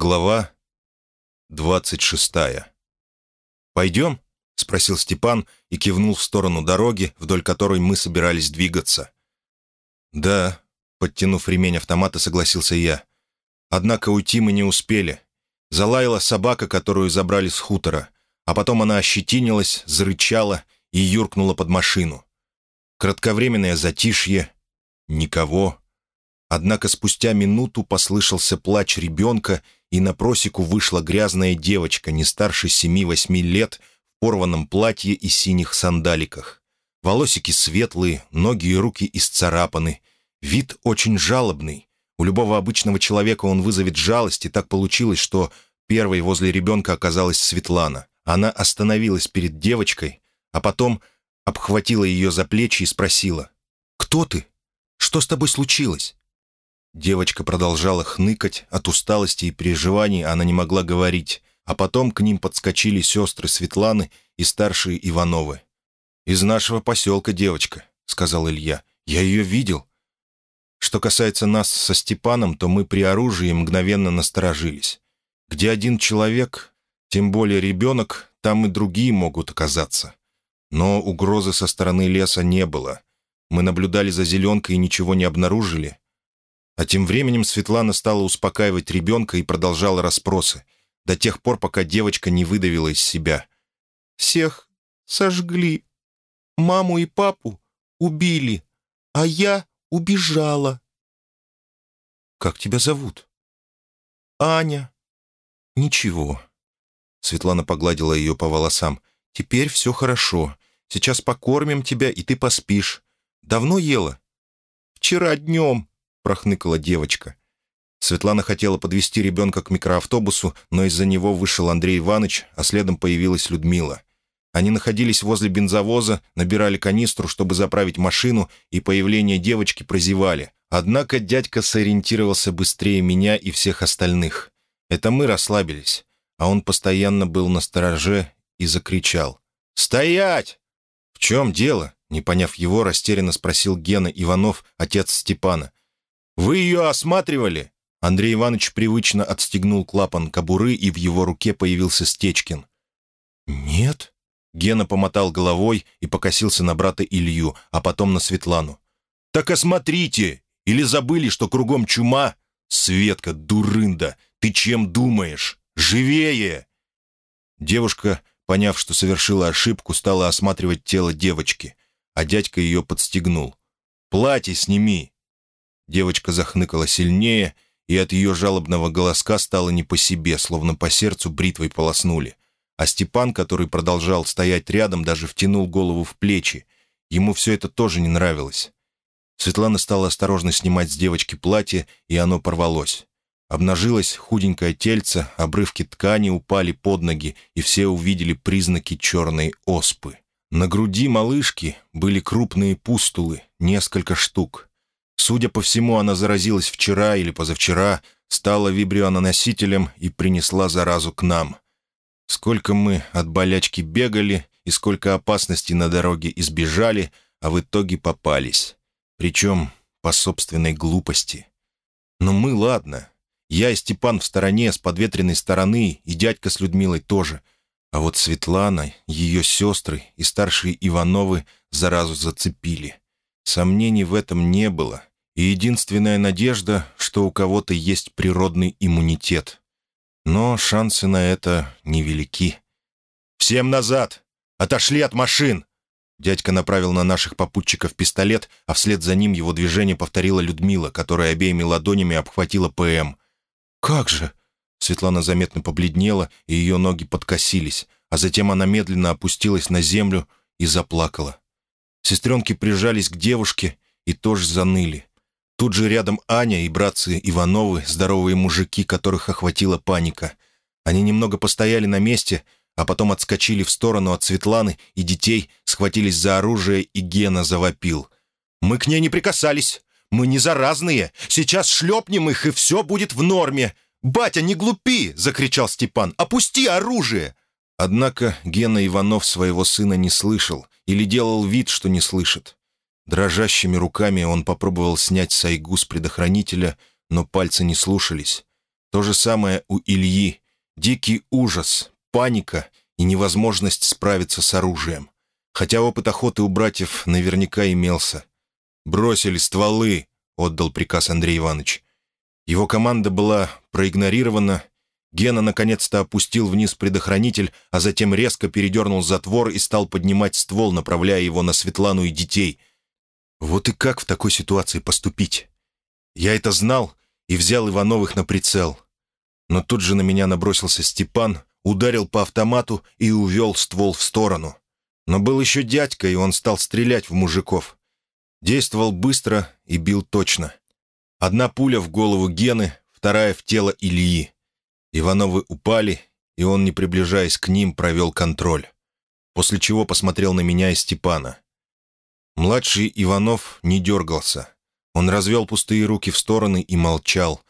Глава двадцать шестая. «Пойдем?» — спросил Степан и кивнул в сторону дороги, вдоль которой мы собирались двигаться. «Да», — подтянув ремень автомата, согласился я. Однако уйти мы не успели. Залаяла собака, которую забрали с хутора, а потом она ощетинилась, зарычала и юркнула под машину. Кратковременное затишье. Никого. Однако спустя минуту послышался плач ребенка, и на просеку вышла грязная девочка, не старше семи-восьми лет, в порванном платье и синих сандаликах. Волосики светлые, ноги и руки исцарапаны. Вид очень жалобный. У любого обычного человека он вызовет жалость, и так получилось, что первой возле ребенка оказалась Светлана. Она остановилась перед девочкой, а потом обхватила ее за плечи и спросила. «Кто ты? Что с тобой случилось?» Девочка продолжала хныкать, от усталости и переживаний она не могла говорить, а потом к ним подскочили сестры Светланы и старшие Ивановы. «Из нашего поселка девочка», — сказал Илья. «Я ее видел. Что касается нас со Степаном, то мы при оружии мгновенно насторожились. Где один человек, тем более ребенок, там и другие могут оказаться. Но угрозы со стороны леса не было. Мы наблюдали за зеленкой и ничего не обнаружили. А тем временем Светлана стала успокаивать ребенка и продолжала расспросы, до тех пор, пока девочка не выдавила из себя. «Всех сожгли. Маму и папу убили, а я убежала». «Как тебя зовут?» «Аня». «Ничего». Светлана погладила ее по волосам. «Теперь все хорошо. Сейчас покормим тебя, и ты поспишь. Давно ела?» «Вчера днем», — прохныкала девочка. Светлана хотела подвести ребенка к микроавтобусу, но из-за него вышел Андрей Иванович, а следом появилась Людмила. Они находились возле бензовоза, набирали канистру, чтобы заправить машину, и появление девочки прозевали. Однако дядька сориентировался быстрее меня и всех остальных. Это мы расслабились, а он постоянно был на стороже и закричал. «Стоять!» «В чем дело?» Не поняв его, растерянно спросил Гена Иванов, отец Степана. «Вы ее осматривали?» Андрей Иванович привычно отстегнул клапан кобуры, и в его руке появился Стечкин. «Нет», Гена помотал головой и покосился на брата Илью, а потом на Светлану. «Так осмотрите! Или забыли, что кругом чума? Светка, дурында, ты чем думаешь? Живее!» Девушка, поняв, что совершила ошибку, стала осматривать тело девочки, а дядька ее подстегнул. «Платье сними!» Девочка захныкала сильнее, и от ее жалобного голоска стало не по себе, словно по сердцу бритвой полоснули. А Степан, который продолжал стоять рядом, даже втянул голову в плечи. Ему все это тоже не нравилось. Светлана стала осторожно снимать с девочки платье, и оно порвалось. Обнажилось худенькое тельце, обрывки ткани упали под ноги, и все увидели признаки черной оспы. На груди малышки были крупные пустулы, несколько штук. Судя по всему, она заразилась вчера или позавчера, стала вибриононосителем и принесла заразу к нам — Сколько мы от болячки бегали и сколько опасностей на дороге избежали, а в итоге попались. Причем по собственной глупости. Но мы, ладно. Я и Степан в стороне, с подветренной стороны, и дядька с Людмилой тоже. А вот Светлана, ее сестры и старшие Ивановы заразу зацепили. Сомнений в этом не было. И единственная надежда, что у кого-то есть природный иммунитет. Но шансы на это невелики. «Всем назад! Отошли от машин!» Дядька направил на наших попутчиков пистолет, а вслед за ним его движение повторила Людмила, которая обеими ладонями обхватила ПМ. «Как же!» Светлана заметно побледнела, и ее ноги подкосились, а затем она медленно опустилась на землю и заплакала. Сестренки прижались к девушке и тоже заныли. Тут же рядом Аня и братцы Ивановы, здоровые мужики, которых охватила паника. Они немного постояли на месте, а потом отскочили в сторону от Светланы и детей, схватились за оружие, и Гена завопил. «Мы к ней не прикасались! Мы не заразные! Сейчас шлепнем их, и все будет в норме! Батя, не глупи!» — закричал Степан. «Опусти оружие!» Однако Гена Иванов своего сына не слышал или делал вид, что не слышит. Дрожащими руками он попробовал снять сайгу с предохранителя, но пальцы не слушались. То же самое у Ильи. Дикий ужас, паника и невозможность справиться с оружием. Хотя опыт охоты у братьев наверняка имелся. «Бросили стволы», — отдал приказ Андрей Иванович. Его команда была проигнорирована. Гена наконец-то опустил вниз предохранитель, а затем резко передернул затвор и стал поднимать ствол, направляя его на Светлану и детей. Вот и как в такой ситуации поступить? Я это знал и взял Ивановых на прицел. Но тут же на меня набросился Степан, ударил по автомату и увел ствол в сторону. Но был еще дядька, и он стал стрелять в мужиков. Действовал быстро и бил точно. Одна пуля в голову Гены, вторая в тело Ильи. Ивановы упали, и он, не приближаясь к ним, провел контроль. После чего посмотрел на меня и Степана. Младший Иванов не дергался. Он развел пустые руки в стороны и молчал.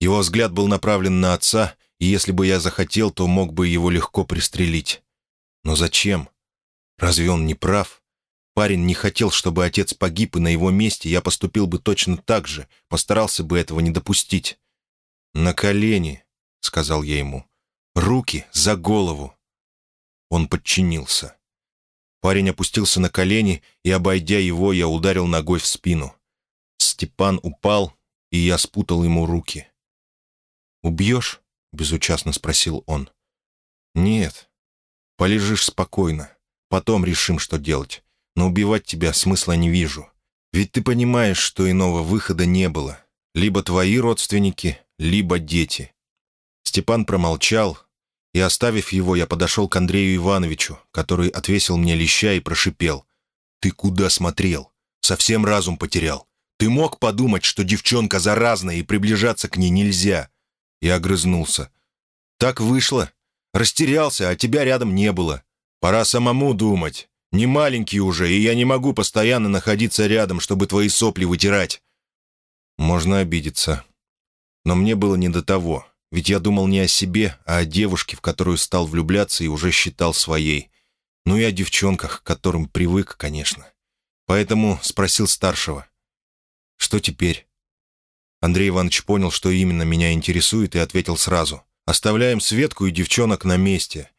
Его взгляд был направлен на отца, и если бы я захотел, то мог бы его легко пристрелить. Но зачем? Разве он не прав? Парень не хотел, чтобы отец погиб, и на его месте я поступил бы точно так же, постарался бы этого не допустить. «На колени», — сказал я ему. «Руки за голову». Он подчинился. Парень опустился на колени, и, обойдя его, я ударил ногой в спину. Степан упал, и я спутал ему руки. «Убьешь?» — безучастно спросил он. «Нет. Полежишь спокойно. Потом решим, что делать. Но убивать тебя смысла не вижу. Ведь ты понимаешь, что иного выхода не было. Либо твои родственники, либо дети». Степан промолчал, и, оставив его, я подошел к Андрею Ивановичу, который отвесил мне леща и прошипел. «Ты куда смотрел? Совсем разум потерял. Ты мог подумать, что девчонка заразная и приближаться к ней нельзя?» Я огрызнулся. «Так вышло. Растерялся, а тебя рядом не было. Пора самому думать. Не маленький уже, и я не могу постоянно находиться рядом, чтобы твои сопли вытирать. Можно обидеться. Но мне было не до того, ведь я думал не о себе, а о девушке, в которую стал влюбляться и уже считал своей. Ну и о девчонках, к которым привык, конечно. Поэтому спросил старшего. «Что теперь?» Андрей Иванович понял, что именно меня интересует, и ответил сразу. «Оставляем Светку и девчонок на месте.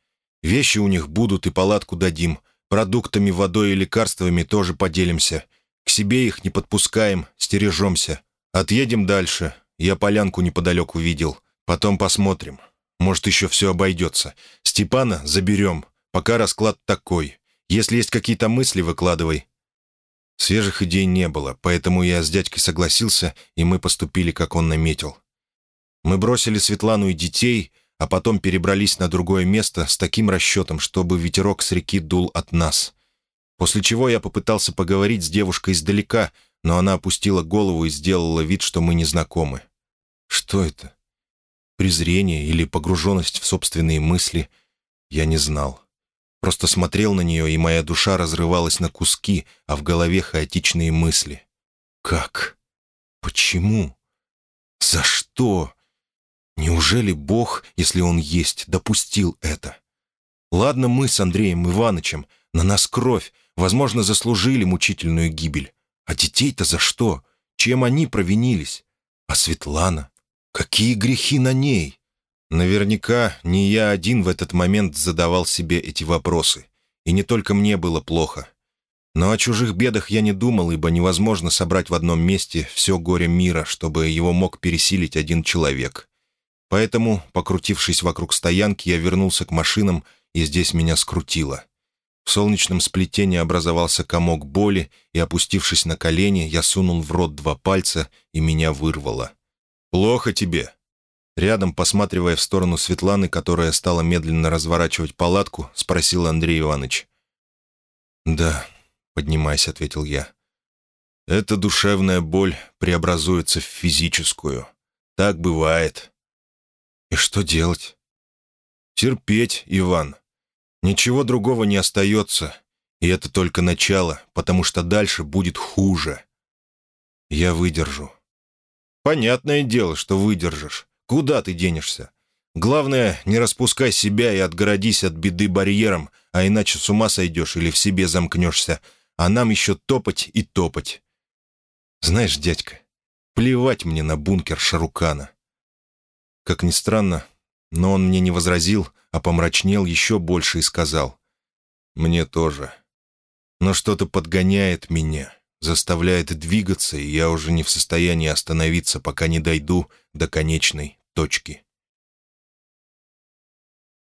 Вещи у них будут и палатку дадим. Продуктами, водой и лекарствами тоже поделимся. К себе их не подпускаем, стережемся. Отъедем дальше. Я полянку неподалеку видел. Потом посмотрим. Может, еще все обойдется. Степана заберем. Пока расклад такой. Если есть какие-то мысли, выкладывай». Свежих идей не было, поэтому я с дядькой согласился, и мы поступили, как он наметил. Мы бросили Светлану и детей — а потом перебрались на другое место с таким расчетом, чтобы ветерок с реки дул от нас. После чего я попытался поговорить с девушкой издалека, но она опустила голову и сделала вид, что мы не знакомы. Что это? Презрение или погруженность в собственные мысли? Я не знал. Просто смотрел на нее, и моя душа разрывалась на куски, а в голове хаотичные мысли. Как? Почему? За что? Неужели Бог, если Он есть, допустил это? Ладно мы с Андреем Ивановичем, на нас кровь, возможно, заслужили мучительную гибель. А детей-то за что? Чем они провинились? А Светлана? Какие грехи на ней? Наверняка не я один в этот момент задавал себе эти вопросы. И не только мне было плохо. Но о чужих бедах я не думал, ибо невозможно собрать в одном месте все горе мира, чтобы его мог пересилить один человек. Поэтому, покрутившись вокруг стоянки, я вернулся к машинам, и здесь меня скрутило. В солнечном сплетении образовался комок боли, и, опустившись на колени, я сунул в рот два пальца, и меня вырвало. «Плохо тебе?» Рядом, посматривая в сторону Светланы, которая стала медленно разворачивать палатку, спросил Андрей Иванович. «Да», — поднимаясь, ответил я. «Эта душевная боль преобразуется в физическую. Так бывает. И что делать? Терпеть, Иван. Ничего другого не остается. И это только начало, потому что дальше будет хуже. Я выдержу. Понятное дело, что выдержишь. Куда ты денешься? Главное, не распускай себя и отгородись от беды барьером, а иначе с ума сойдешь или в себе замкнешься, а нам еще топать и топать. Знаешь, дядька, плевать мне на бункер Шарукана. Как ни странно, но он мне не возразил, а помрачнел еще больше и сказал. «Мне тоже. Но что-то подгоняет меня, заставляет двигаться, и я уже не в состоянии остановиться, пока не дойду до конечной точки».